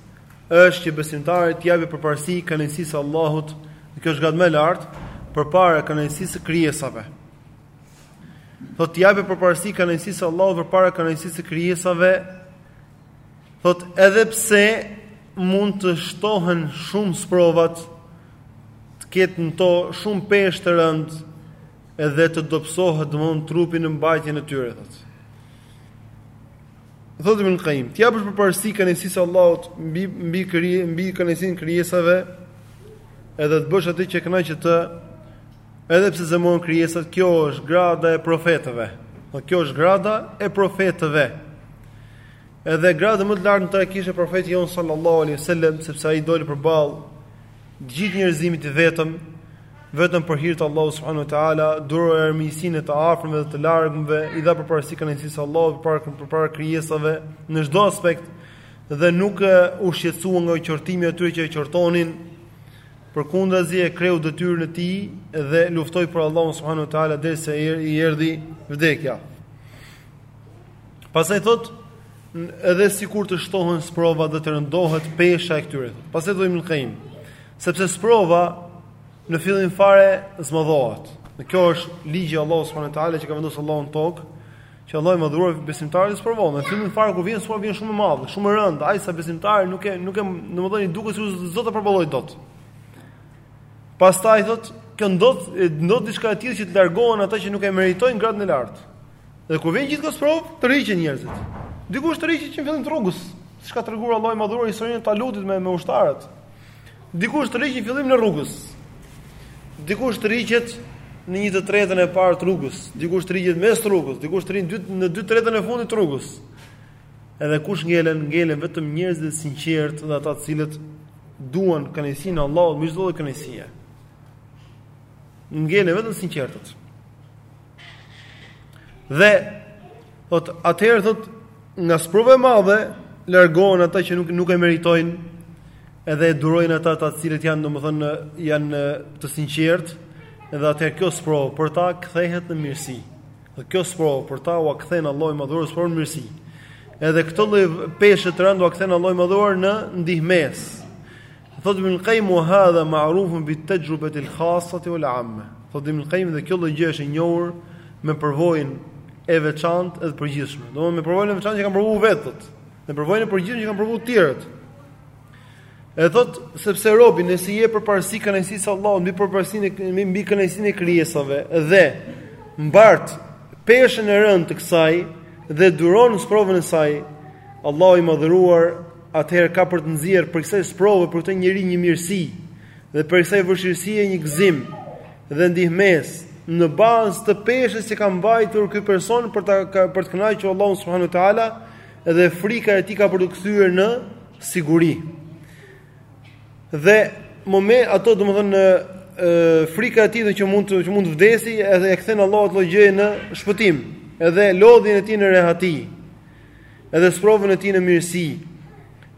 është që besimtari të japë përparësi kënaqësisë së Allahut, dhe kjo është gradë më e lartë përpara kënaqësisë së krijesave. Thotë të japë përparësi kënaqësisë së Allahut përpara kënaqësisë së krijesave, thot edhe pse mund të shtohen shumë sprovat, të ketë në to shumë peshë të rëndë, edhe të dobësohet domthon trupi në mbajtjen e tyre thotë. Thotë Ibn Qayyim, të japësh përparësi kënaqësisë së Allahut mbi mbi kri, mbi kënaqësinë e krijesave edhe të bësh atë që e kënaq atë edhe pse zemërohen krijesat, kjo është grada e profetëve. Po kjo është grada e profetëve. Edhe gradën më të lartë në të e kishte profeti jonë sallallahu alaihi wasallam sepse ai doli përballë gjithë njerëzimit i vetëm Vetëm për hir të Allahut subhanahu wa taala, duroi armiqësinë e të afërmve dhe të largëmve, i dha përparësi kënaqësisë së Allahut përpara përpara krijesave në çdo aspekt dhe nuk u shqetësua nga qortimi i atyre që e qortonin. Përkundazi e kreu detyrën e tij dhe luftoi për Allahun subhanahu wa taala derisa i erdhi vdekja. Pastaj thot edhe sikur të shtohen sprovat dhe të rëndohet pesha e këtyre. Pastaj thotë Ibn Qayyim Sepse sprova në fillim fare zmadhohet. Dhe kjo është ligji i Allahut subhanahu wa taala që ka vendosur Allahu në tokë, që Allahu i madhëruar besimtarët i sprovon. Në fillim fare kur vjen sprova vjen shumë e madhe, shumë e rëndë, aq sa besimtari nuk e nuk e domethënë i duket se s'do ta përballojë dot. Pastaj thotë, kjo ndodh ndodh diçka e tillë që të largohen ata që nuk e meritojnë gradën e lartë. Dhe kur vjen gjithë kjo sprovë, tërhiqen njerëzit. Dikush tërhiqet që në fillim të rrugës, siç ka treguar Allahu i madhëruar historinë e Talutit me me ushtarët. Dikush tërhiqet në fillim të rrugës. Dikush tërhiqet në një të tretën e parë të rrugës, dikush tërhiqet mes të rrugës, dikush tërhin në dy të tretën e fundit të rrugës. Edhe kush ngelen, ngelen vetëm njerëzit e sinqertë dhe ata të cilët duan kënaqësinë e Allahut mbi çdo lloj kënaqësie. Ngelen vetëm sinqertët. Dhe thot atëherë thot nga sprova e madhe largohen ata që nuk nuk e meritojnë edhe e durojnë ata të cilët janë domethënë janë të sinqertë dhe atëherë kjo sprovë për ta kthehet në mirësi. Dhe kjo sprovë për ta ua kthen Allahu i madhëruar sprovën në mirësi. Edhe këtë lloj peshë të rëndë ua kthen Allahu i madhëruar në ndihmesë. Thotë Ibn Qayyim wa hadha ma'rufun bi tajrubati al-khassati wal 'amma. Thotë Ibn Qayyim dhe kjo lloj gjë është e njohur me përvojën e veçantë dhe të përgjithshme. Domthonë me përvojën e veçantë që kanë provuar vetët, me përvojën e përgjithshme që kanë provuar të tjerët. E thot sepse robi nëse i jep përparësi kënaqësisë së Allahut mbi përparësinë mbi, mbi kënaqësinë e krijesave dhe mbart peshën e rëndë të kësaj dhe duron sprovën e saj, Allahu i madhëruar atëherë ka për të nxjerrë prej kësaj sprove për këtë njeri një mirësi dhe prej kësaj vështirësie një gëzim dhe ndihmesë në bazë të peshës që ka mbajtur ky person për ta për të kënaqur Allahun subhanuhu teala dhe frika e tij ka për t'u kthyer në siguri. Dhe më me ato domethënë frika e tij që mund të që mund të vdesi edhe e kthen Allahu atë lloj gjëje në shpëtim, edhe lodhjen e tij në rehati. edhe sprovën e tij në mirësi,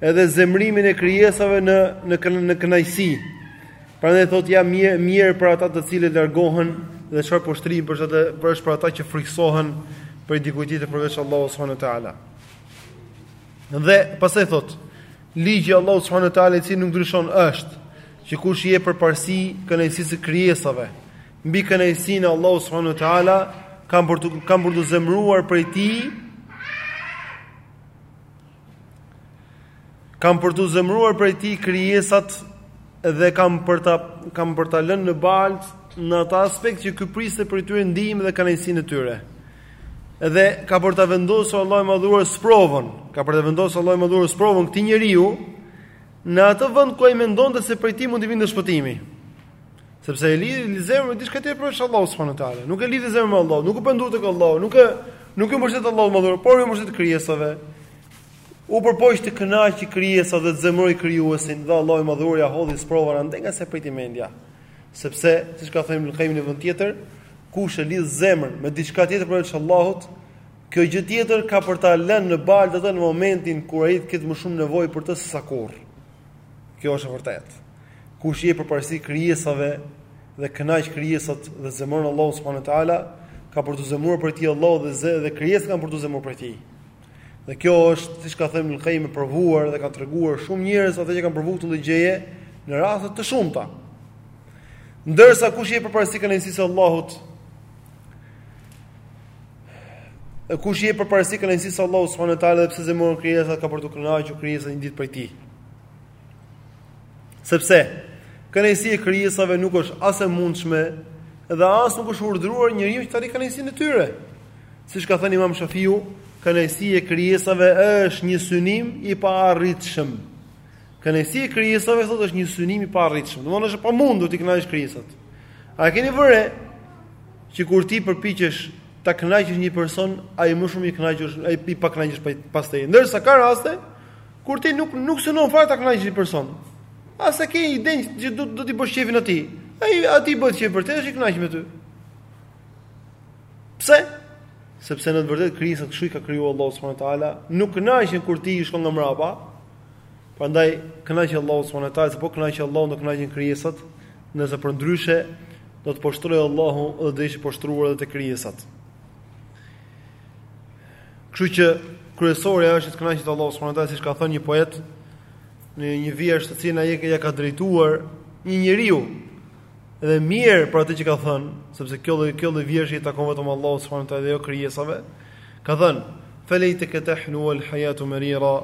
edhe zemrimin e krijesave në në në kënaqësi. Prandaj thotë ja mjerë, mjerë për ata të cilët largohen dhe çfarë poshtërimi për çfarë për është për ata që friksohen prej dikujt tjetër përveç Allahut subhanuhu teala. Dhe pastaj thotë ligji i Allahut subhanuhu teala i cili nuk ndryshon është që kush i jep përparësi kënaqësisë së krijesave, mbi kënaqësinë e Allahut subhanahu wa taala kanë për t'u kanë për t'u zemëruar prej tij kanë për t'u zemëruar prej tij krijesat dhe kanë për ta kanë për ta lënë në baltë në atë aspekt që ky priste prej tyre ndihmë dhe kënaqësinë e tyre. Dhe ka për ta vendosur Allahu i madhëruar sprovën, ka për ta vendosur Allahu i madhëruar sprovën këtij njeriu në atë vend ku ai mendonte se prej tij mund t'i vinte shpëtimi. Sepse e lidhi zemrën me diçka tjetër përveç Allahut subhanahu wa taala. Nuk e lidhi zemrën me Allahun, nuk u pendu tek Allahu, nuk iu nuk iu mbështet Allahut të madhëruar, por iu mbështet krijesave. U përpoq të kënaqë krijesat dhe të zemërojë krijuesin dhe Allahu i madhëruar ia hodhi sprovën andej nga s'ia priti mendja. Sepse, siç ka thënë Ibn Qayyim në vend tjetër, kush e lidh zemrën me diçka tjetër përveç Allahut, kjo gjë tjetër ka për ta lënë në baltë atë në momentin kur ai të ketë më shumë nevojë për të se sa kurrë. Kjo është e vërtetë. Kush i jep përparësi krijesave dhe kënaq krijesat dhe zemëron Allahun subhanahu wa taala, ka për t'u zemëruar prej tij Allahu dhe zë dhe krijesat kanë për t'u zemëruar prej tij. Dhe kjo është, siç ka thënë Ibn Qayyim e provuar dhe kanë treguar shumë njerëz ata që kanë provuar këtë lloj gjëje në raste të shumta. Ndërsa kush i jep përparësi kënaqësisë së Allahut, E kush i jep përparësi kënaqësisë së Allahut subhanahu teala dhe pse zemëron krijesat ka për t'u kënaqur krijesat një ditë prej tij. Sepse kënaqësia e krijesave nuk është as e mundshme dhe as nuk është urdhëruar njeriu që të arrijë kënaqësinë e tyre. Siç ka thënë Imam Shafiu, kënaqësia e krijesave është një synim i paarritshëm. Kënaqësia e krijesave thotë është një synim i paarritshëm. Domthonë është e pamundur të kënaqësh krijesat. A keni vënë re që kur ti përpiqesh ta kënaqësh një person, ai më shumë i kënaqësh, ai i pakënaqur pas teje. Ndërsa ka raste kur ti nuk nuk synon fare ta kënaqësh një person. As e ke idenë që do do t'i bësh qefin atij. Ai atij i bëhet qefi vërtet, është i kënaqur me ty. Pse? Sepse në të vërtetë krijesat kështu i ka krijuar Allahu subhanahu wa taala, nuk kënaqen kur ti i shkon nga mbrapa, Prandaj kënaqe Allahu subhanahu wa taala, sepse po kënaqe Allahun do kënaqen krijesat, se përndryshe do të poshtrojë Allahu dhe do jesh i poshtruar edhe te krijesat. Kështu që kryesorja është të kënaqet Allahu subhanahu wa taala, siç ka thënë një poet në një vjershë të cilën ai ja ka drejtuar një njeriu. Dhe mirë për atë që ka thënë, sepse kjo lloj kjo lloj vjershe i takon vetëm Allahut subhanahu wa taala dhe jo krijesave. Ka thënë: "Falejteka tahlu wal hayatu marira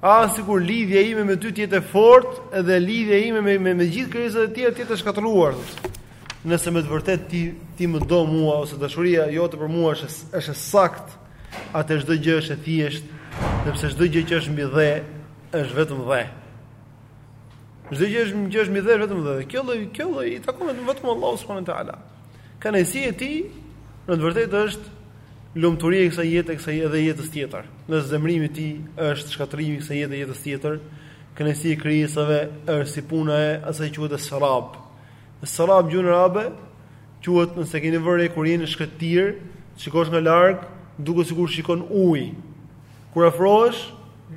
Ah, sikur lidhja ime me ty të jetë e fortë dhe lidhja ime me me, me gjithë krijesat e tjera të jetë e shkatërruar. Nëse me të vërtetë ti ti më do mua ose dashuria jote për mua është është e saktë, atëherë çdo gjë është e thjeshtë, sepse çdo gjë që është mbi dhe është vetëm dhe. Çdo gjë që është mbi dhe është vetëm dhe. Kjo lloj kjo lloj i takon vetëm Allahut subhanahu wa taala. Kënaqësia e tij në të vërtetë është lumturia e kësaj jete, kësaj edhe jetës tjetër. Edhe zemërimi i tij është shkatërrimi i kësaj jete e jetës tjetër. Kënaqësia e krijesave është si puna e asaj që quhet es-serab. Es-serab në gjuhën arabe quhet nëse keni vënë re kur jeni në shkretëtirë, shikosh nga larg, duket sikur shikon ujë. Kur afrohesh,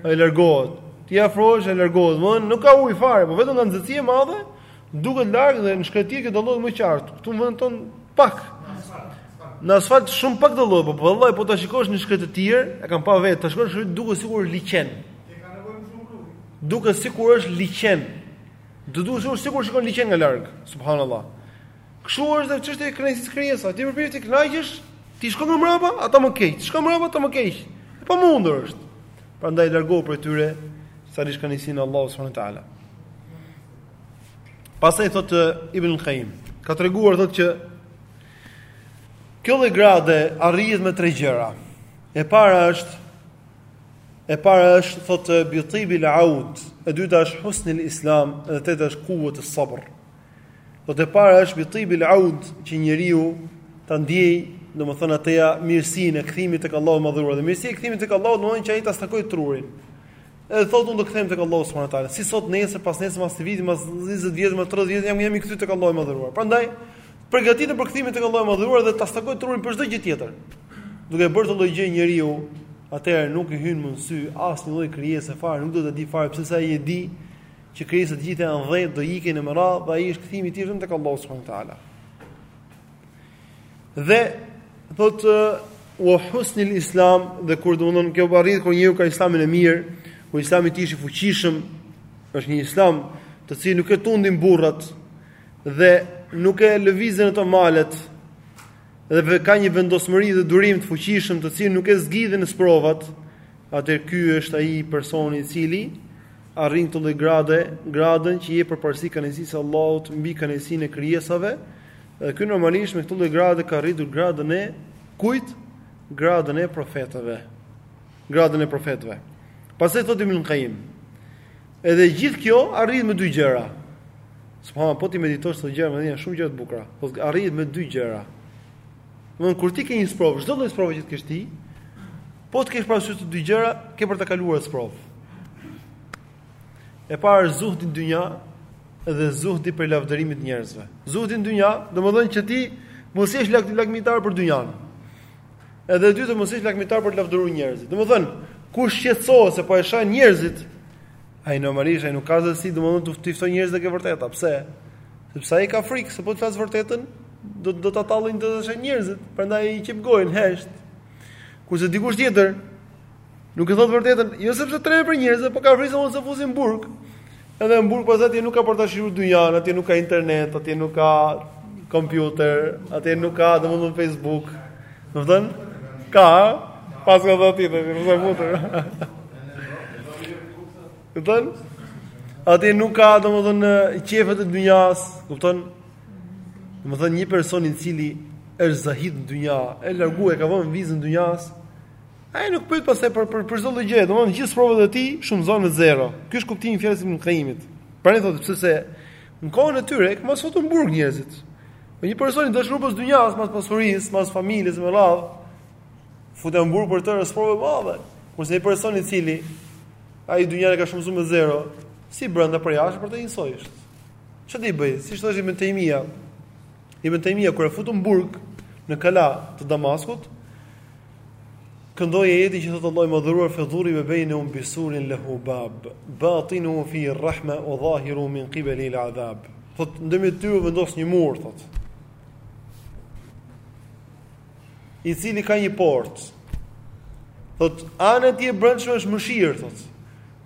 ai largohet. Ti afrohesh, ai largohet. Domthon nuk ka ujë fare, po vetëm nga nxehtësia e madhe, Duket larg dhe në shkretëtirë që dallohet më qartë. Këtu në vendin tonë pak. Në asfalt shumë pak dallohet, po vallai po, po ta shikosh në shkretëtirë, e kam pa vetë, ta shikosh duket sikur liqen. Ti ke nevojë shumë ujë. Duket sikur është liqen. Do duket sikur sikur shikon liqen nga larg. Subhanallahu. Kështu është dhe çështja e kënaqësisë së krijesave. Ti përpiqesh t'i kënaqësh, ti i shkon nga mbrapa, ata më keq. Shkon mbrapa, ata më keq. E pamundur është. Prandaj largohu prej tyre, s'arrish kënaqësinë e Allahut subhanahu wa taala. Pastaj thotë Ibn Qayyim, ka treguar thotë që kjo lloj grade arrihet me tre gjëra. E para është e para është thotë bi tibil aud, e dyta është husnul islam dhe e treta është kuwwatu sabr. Thotë e para është bi tibil aud që njeriu ta ndjejë domethënë atë mirësinë e kthimit tek Allahu i madhëruar dhe mirësia e kthimit tek Allahu domethënë që ai ta stakojë trurin Edhe thotë unë do kthehem tek Allahu subhanahu wa taala, si sot, nesër, pas nesër, pas një viti, pas 20 vjetësh, pas 30 vjetësh, jam jam i kthyer tek Allahu i madhëruar. Prandaj përgatitet për kthimin tek Allahu i madhëruar dhe ta stakojë trurin për çdo gjë tjetër. Duke bërë këtë lloj gjë njeriu, atëherë nuk i hyn më në sy asnjë lloj krijese fare, nuk do të di fare pse se ai e di që krijesat të gjitha domethënë, do ikin në mëra, dhe ai është kthimi i tij vetëm tek Allahu subhanahu wa taala. Dhe thotë ua husnul islam dhe kur domethënë kjo arrihet kur njeriu ka islamin e mirë, kur islami i tij është i fuqishëm, është një islam të cilin nuk e tundin burrat dhe nuk e lëvizin dot malet dhe ka një vendosmëri dhe durim të fuqishëm të cilin nuk e zgjidhin sprovat, atëherë ky është ai personi i cili arrin këtë lloj grade, gradën që i jep përparësi kënaqësisë së Allahut mbi kënaqësinë e krijesave, Dhe ky normalisht me këtë lloj grade ka arritur gradën e kujt? Gradën e profetëve. Gradën e profetëve. Pastaj thotë Ibn Qayyim. Edhe gjithë kjo arrihet me dy gjëra. Subhanallahu po t'i meditosh këto gjëra, janë shumë gjëra të bukura. Thotë arrihet me dy gjëra. Domthon kur ti ke një sprovë, çdo lloj sprove që të kesh ti, po të kesh parasysh këto dy gjëra, ke për ta kaluar sprovën. E para është zuhdi në dynja dhe zuhdi për lavdërimin e njerëzve. Zuhdi në dynja, domethënë që ti mos jesh lak lakmitar për dynjanë. Edhe e dyta mos jesh lakmitar për t'të lavdëruar njerëzit. Domethënë, kush shqetësohet se po e shajnë njerëzit, ai normalisht ai nuk ka se si, domethënë të ftojë njerëzit tek e vërteta, pse? Sepse ai ka frikë se po të flasë të vërtetën, do do ta tallin ta shajnë njerëzit, prandaj ai e qep gojën hesht. Kurse dikush tjetër, Nuk e thotë të vërtetën, jo sepse trembet prej njerëzve, po ka frikë se mos e fusin në burg. Edhe në burg pastaj nuk ka për ta shijuar dynjanë, atje nuk ka internet, atje nuk ka kompjuter, atje nuk ka domethënë Facebook. Domethënë, ka pas ka dhënë tjetër, do të futur. Domethënë, atje nuk ka domethënë qefet e dynjasë, kupton? Domethënë një person i cili është zahid në dynja, e ka larguar, i ka vënë vizën dynjasë, Ai nuk pyet pastaj për për për çdo lloj gjëje, domethënë gjithë sprovat e tij shumëzon me zero. Ky është kuptimi i fjalës Ibn Qayyimit. Pra ai thotë pse se në kohën e tyre kanë pas futur burg njerëzit. Po një person i dashur pas dynjas, pas pasurisë, pas familjes me radhë, futen burg për të është sprovë e madhe. Kurse një person i cili ai dynjën e ka shumëzuar me zero, si brenda përjashta për të njësoj është. Ç'do t'i bëjnë? Si thoshte Ibn Taymija? Ibn Taymija kur e futën burg në kala të Damaskut, Këndoi ajetin që thotë Allahu i Madhëruar fe dhuribe bejnehum bisurin lehu bab, batinuhu fihi rrahme ue dhahiruhu min qibelihil adhab. Thot, ndërmjet tyre u vendos një mur, thot. I cili ka një portë. Thot, ana e tij e brendshme është mëshirë, thot.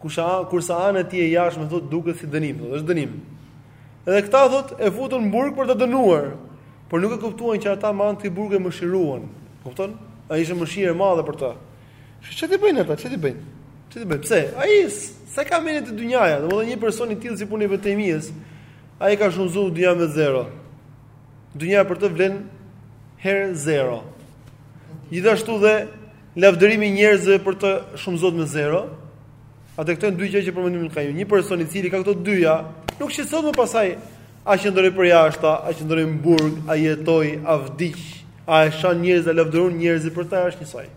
Kusha, kurse ana e tij e jashtme, thot, duket si dënim, thot, është dënim. Edhe këta thot e futën burg për ta dënuar, por nuk e kuptuan që ata me anë të burgut e mëshiruan. Kupton? Ai ishte mëshirë e madhe për ta. Që çfarë t'i bëjnë ata? Çfarë t'i bëjnë? Çfarë t'i bëjnë? Pse? Ai s'e ka mendjen te dynjaja, domethënë një person i tillë si puna Ibn Taymijes, ai ka shumëzuar dynjanë me zero. Dynja për të vlen herë zero. Gjithashtu dhe lavdërimi i njerëzve për të shumëzohet me zero, Atëherë këto janë dy gjërat që përmend Ibn Qayyim. Një person i cili ka këto të dyja, nuk shqetësohet më pastaj a qëndroi përjashta, a qëndroi në burg, a jetoi, a vdiq, a e shajnë njerëzit, a e lavdërojnë njerëzit për ta është njësoj.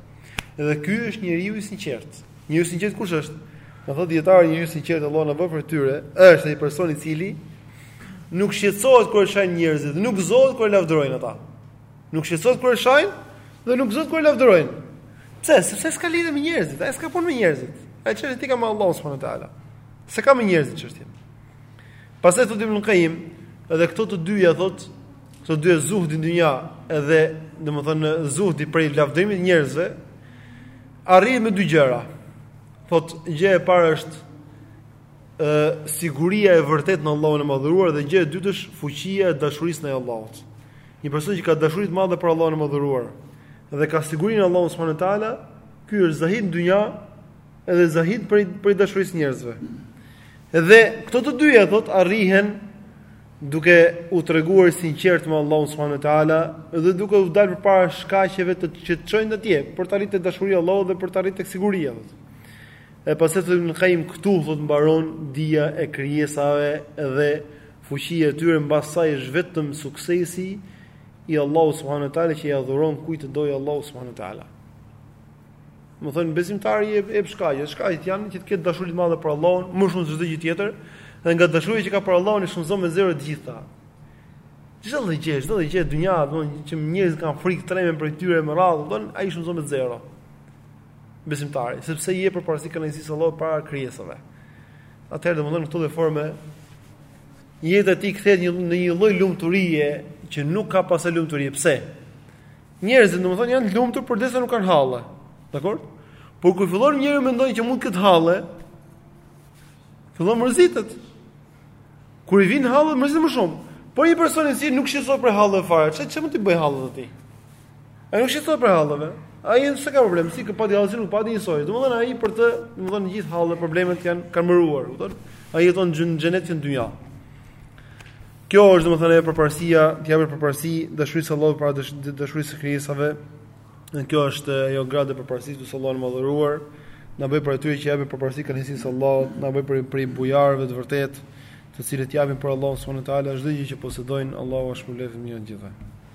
Edhe ky është njeriu i sinqertë. Njeriu i sinqertë kush është? Thonë dijetarët njeriu i sinqertë Allahu na bëftë prej tyre, është ai person i cili nuk shqetësohet kur e shajnë njerëzit, nuk gëzohet kur e lavdërojnë ata. Nuk shqetësohet kur e shajnë dhe nuk gëzohet kur e lavdërojnë. Pse? Sepse s'ka lidhje me njerëzit, ai s'ka punë me njerëzit. Ai çështjet i ka me Allahu subhanahu wa taala. S'e ka me njerëzit çështjen. Pastaj thotë Ibn Qayyim, edhe këto të dyja thotë, këto dy, zuhdi në dynja, edhe domethënë zuhdi për lavdërimin e njerëzve, arrihen me dy gjëra. Thotë gjëja e parë është ë siguria e vërtetë në Allahun e Madhëruar dhe gjëja e dytë është fuqia e dashurisë ndaj Allahut. Një person që ka dashuri të madhe për Allahun e Madhëruar dhe ka siguri në Allahun subhanuhu teala, ky është zahid në dynja edhe zahid prej dashurisë së njerëzve. Dhe këto të dyja thot arrihen duke u treguar i sinqertë me Allahun subhanuhu teala dhe duke u dalë përpara shkaqeve që të çojnë atje për të arritur dashurinë e Allahut dhe për të arritur tek siguria. E pastaj thotë Ibn Qayyim këtu, thot mbaron dija e krijesave dhe Fuqia e tyre mbas saj është vetëm suksesi i Allahut subhanahu wa taala që ia dhuron kujt të dojë Allahu subhanahu wa taala. Domethënë besimtari jep shkaqe, shkaqet janë që të ketë dashuri të madhe për Allahun, më shumë se çdo gjë tjetër, dhe nga dashuria që ka për Allahun i shumëzon me zero të gjitha. Çdo lloj gjë, çdo lloj gjë e dynjasë, domethënë që njerëzit kanë frikë tremben për tyre me radhë, domethënë ai shumëzon me zero. besimtari, sepse i jep përparësi kënaqësisë së Allahut para krijesave. Atëherë domethënë këto lloj forme jeta e tij kthehet një në një lloj lumturie që nuk ka pas saj lumturi. Pse? Njerëzit domethënë janë të lumtur përderisa nuk kanë halle. Dakor? Por kur fillon njeriu mendon që mund të ketë halle, fillon mërzitet. Kur i vijnë halle mërzitet më shumë. Por një person i cili nuk shqetësohet për halle fare, çfarë çfarë mund të bëjë halli atij? Ai nuk shqetësohet prej halleve. Ai s'e ka problem, si pati halle, si nuk pati njësoj. Domethënë ai për të, domethënë gjithë hallet problemet janë kanë mbaruar, kupton? Ai jeton në xhenet që në dynja. Kjo është domethënë ajo përparësia, t'i japë përparësi dashurisë së Allahut para dashurisë së krijesave. Dhe kjo është ajo gradë e përparësisë që Allahu i madhëruar na bëftë prej atyre që japin përparësi kënaqësisë së Allahut, na bëftë prej prej bujarëve të vërtetë, të cilët japin për Allahun subhanehu teala çdo gjë që posedojnë, Allahu është më lehtë mirë gjithë.